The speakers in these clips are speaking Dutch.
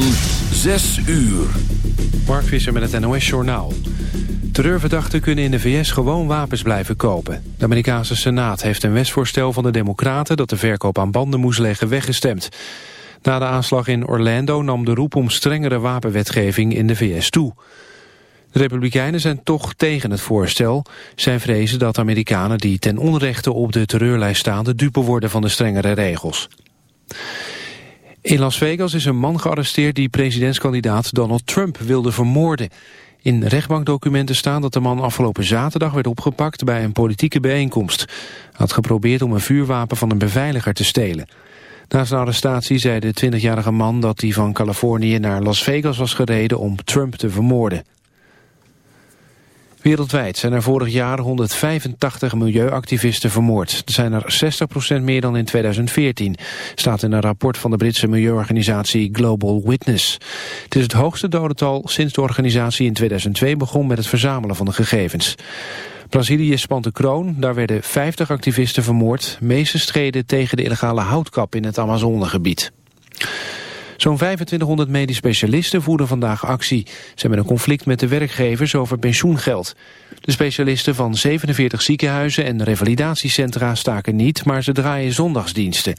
van 6 uur. Mark Visser met het NOS Journaal. Terreurverdachten kunnen in de VS gewoon wapens blijven kopen. De Amerikaanse Senaat heeft een wetsvoorstel van de Democraten... dat de verkoop aan banden moest leggen weggestemd. Na de aanslag in Orlando nam de roep om strengere wapenwetgeving in de VS toe. De Republikeinen zijn toch tegen het voorstel. Zij vrezen dat Amerikanen die ten onrechte op de terreurlijst staan... de dupe worden van de strengere regels. In Las Vegas is een man gearresteerd die presidentskandidaat Donald Trump wilde vermoorden. In rechtbankdocumenten staan dat de man afgelopen zaterdag werd opgepakt bij een politieke bijeenkomst. Hij had geprobeerd om een vuurwapen van een beveiliger te stelen. Na zijn arrestatie zei de 20-jarige man dat hij van Californië naar Las Vegas was gereden om Trump te vermoorden. Wereldwijd zijn er vorig jaar 185 milieuactivisten vermoord. Er zijn er 60% meer dan in 2014, staat in een rapport van de Britse milieuorganisatie Global Witness. Het is het hoogste dodental sinds de organisatie in 2002 begon met het verzamelen van de gegevens. Brazilië spant de kroon, daar werden 50 activisten vermoord, meeste streden tegen de illegale houtkap in het Amazonegebied. Zo'n 2500 medisch specialisten voeren vandaag actie. Ze hebben een conflict met de werkgevers over pensioengeld. De specialisten van 47 ziekenhuizen en revalidatiecentra staken niet, maar ze draaien zondagsdiensten.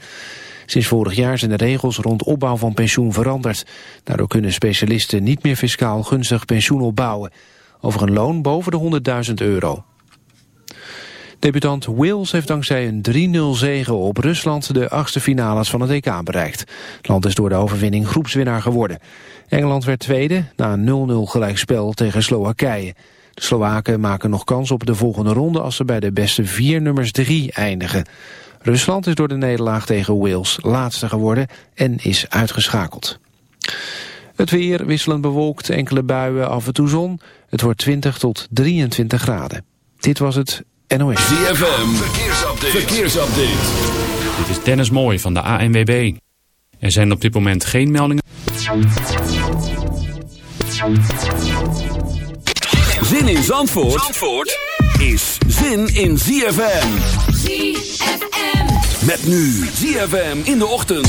Sinds vorig jaar zijn de regels rond opbouw van pensioen veranderd. Daardoor kunnen specialisten niet meer fiscaal gunstig pensioen opbouwen. Over een loon boven de 100.000 euro. Debutant Wales heeft dankzij een 3-0 zege op Rusland de achtste finales van het EK bereikt. Het land is door de overwinning groepswinnaar geworden. Engeland werd tweede na een 0-0 gelijkspel tegen Slowakije. De Slowaken maken nog kans op de volgende ronde als ze bij de beste vier nummers 3 eindigen. Rusland is door de nederlaag tegen Wales laatste geworden en is uitgeschakeld. Het weer wisselend bewolkt, enkele buien, af en toe zon. Het wordt 20 tot 23 graden. Dit was het NOS. ZFM, verkeersupdate. verkeersupdate. Dit is Dennis Mooij van de ANWB. Er zijn op dit moment geen meldingen. Zin in Zandvoort, Zandvoort is zin in ZFM. ZFM. Met nu ZFM in de ochtend.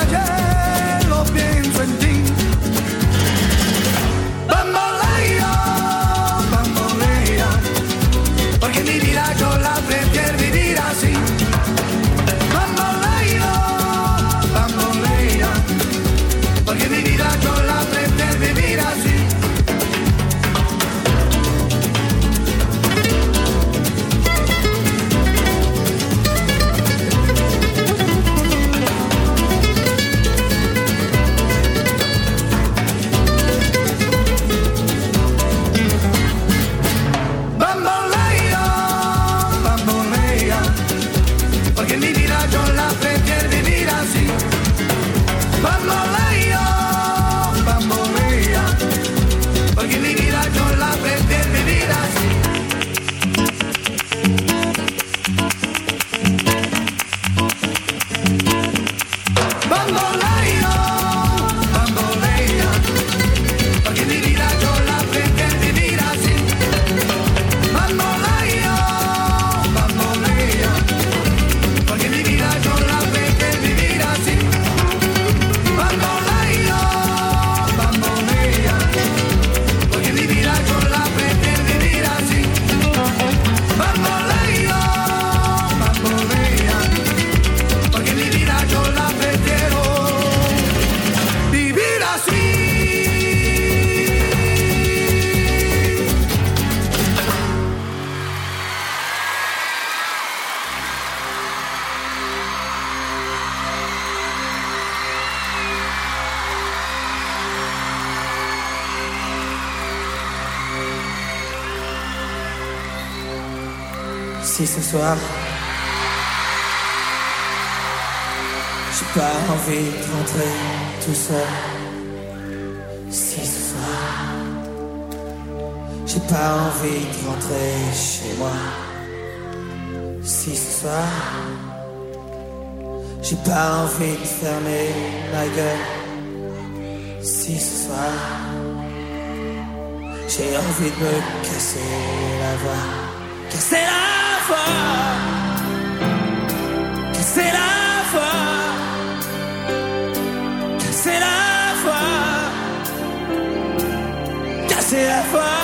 mismo fermer ma gueule. Si ce soir, j'ai envie de me casser la voix. Casser la voix. Casser la voix. Casser la voix. Casser la voix.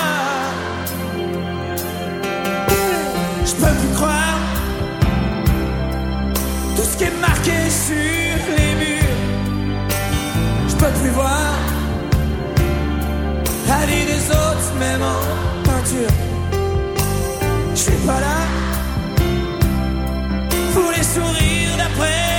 Je peux plus croire tout ce qui est marqué sur même en peinture. Je suis pas là pour les sourires d'après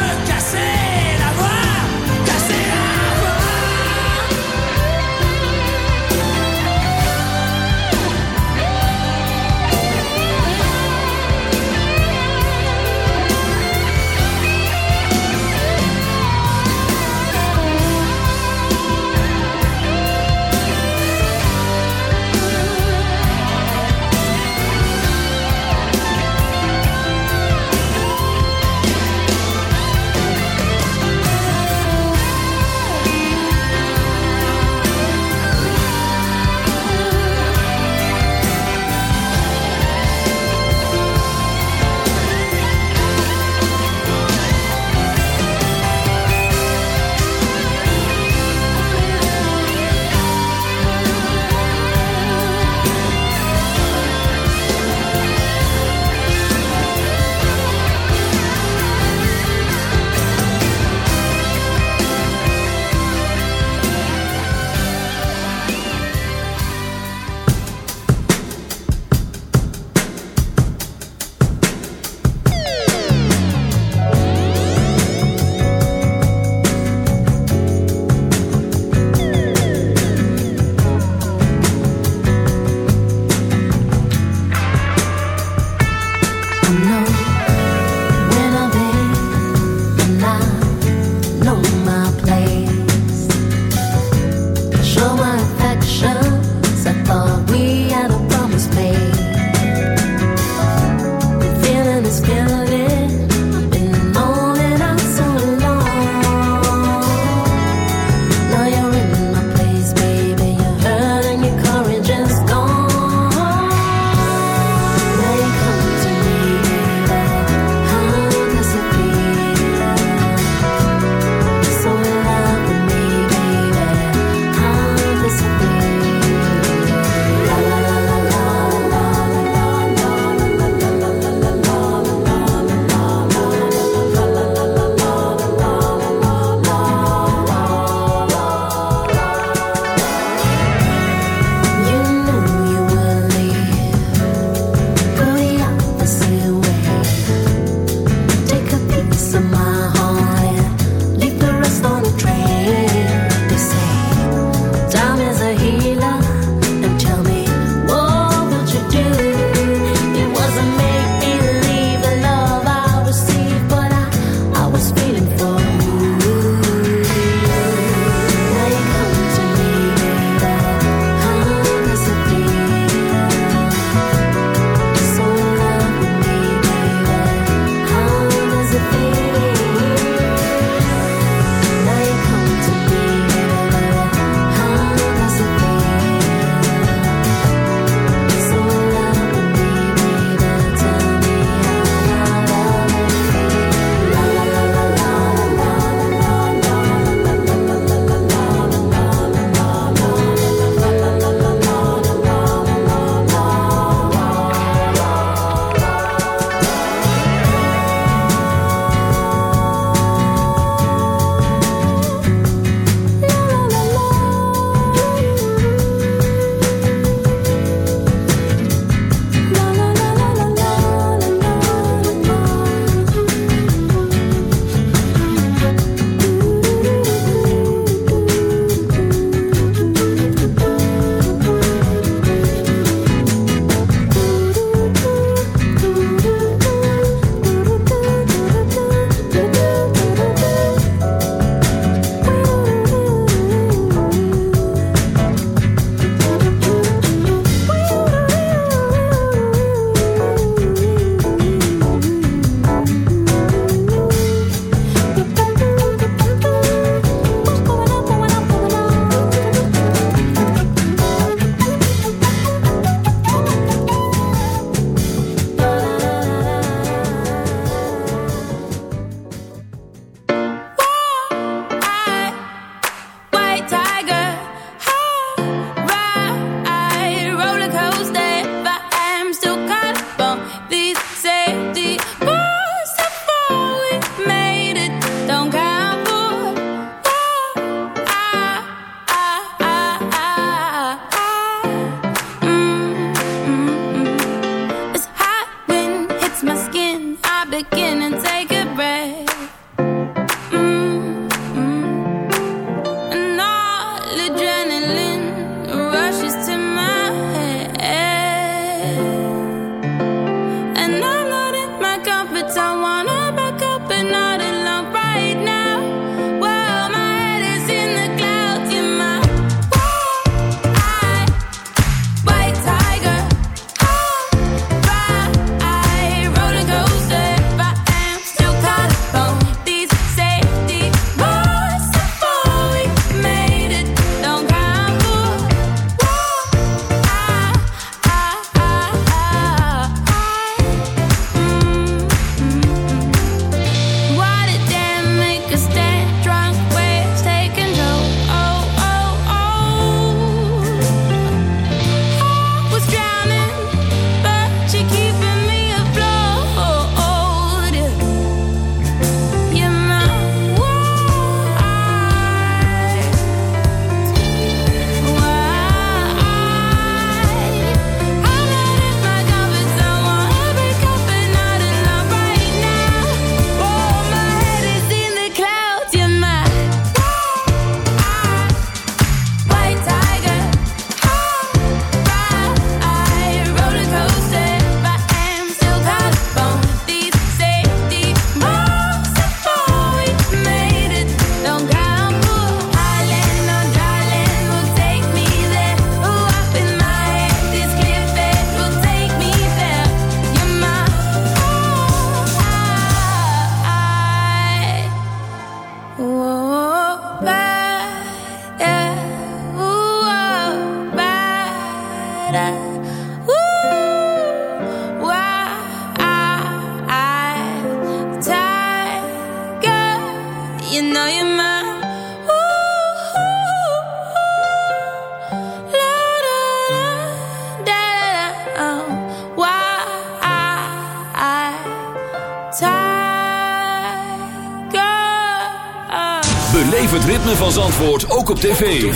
tv.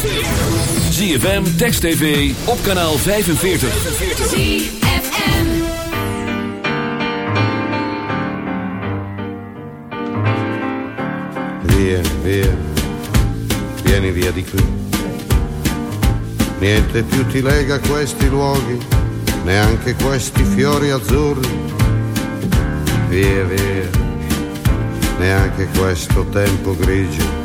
ZFM, Text TV, op kanaal 45. ZFM. Via, via, vieni via di qui. Niente più ti lega questi luoghi, neanche questi fiori azzurri. Via, via, neanche questo tempo grigio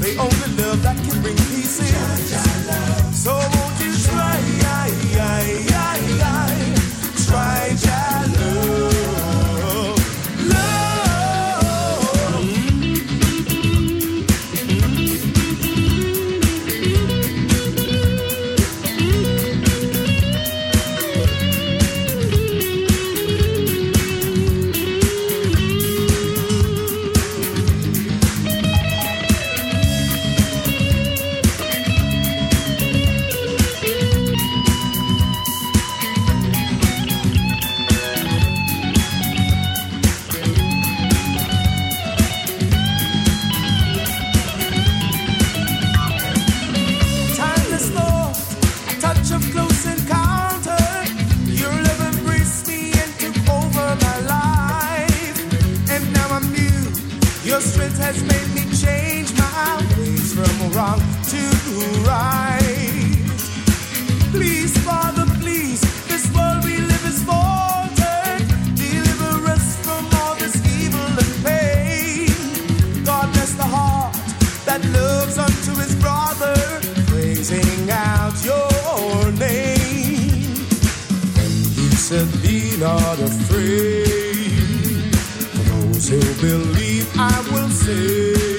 They love. the love that can bring peace So pray. Those who believe, I will save.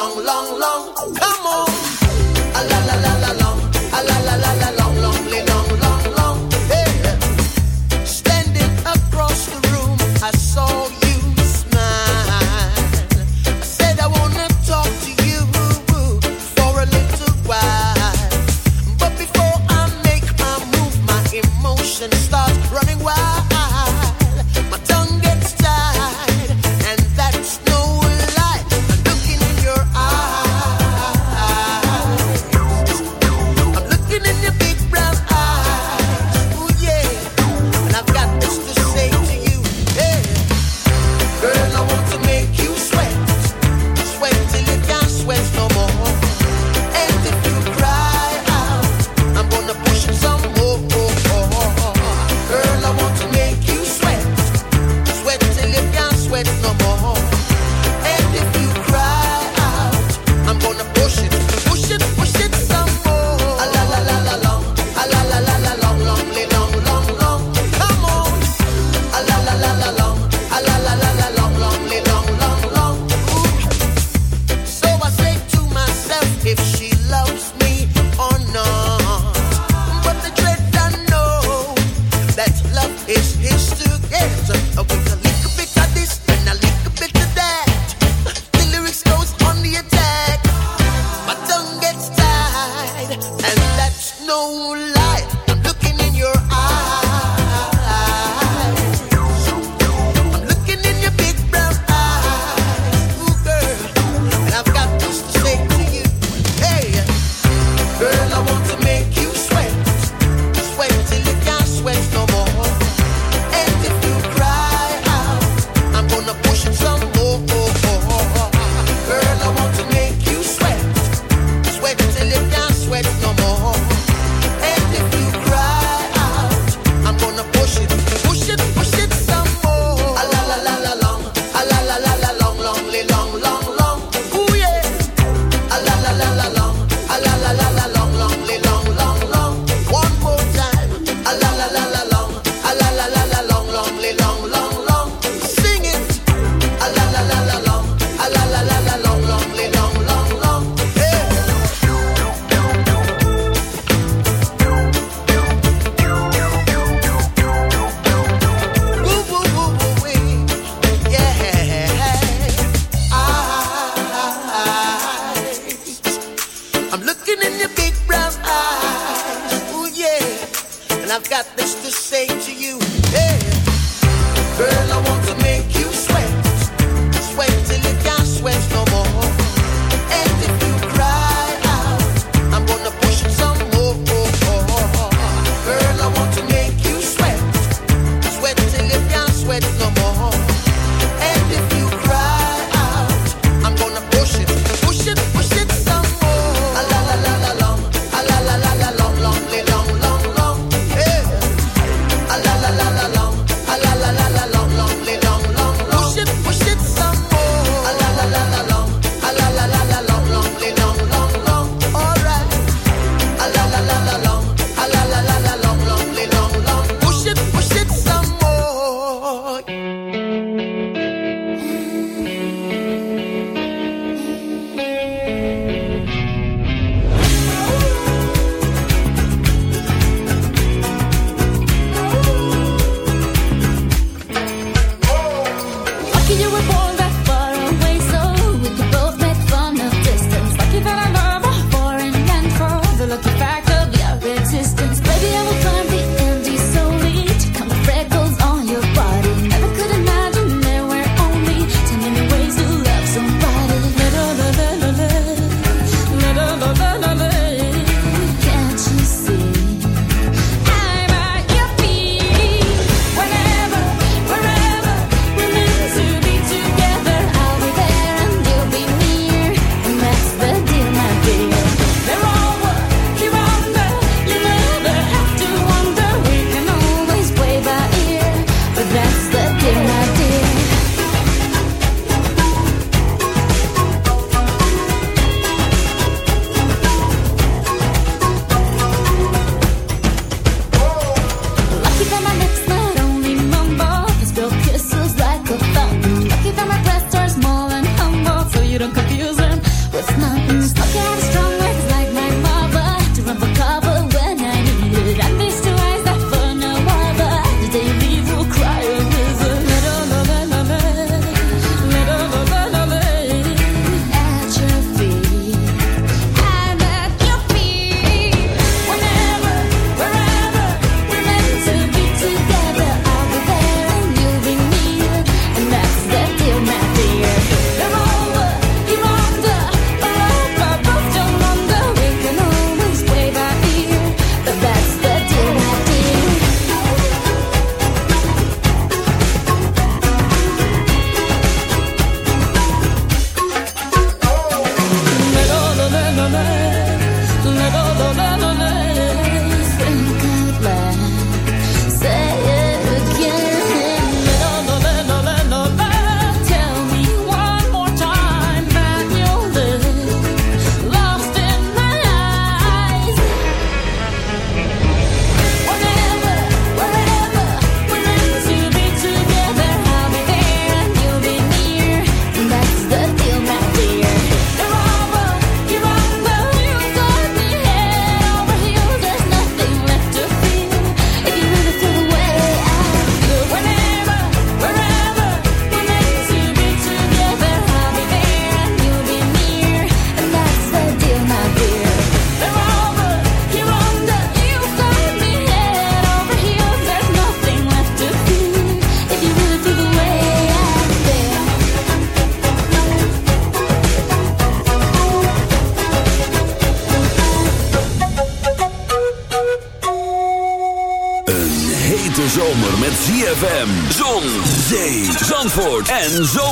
Long, long,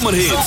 zomerhit.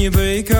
je up.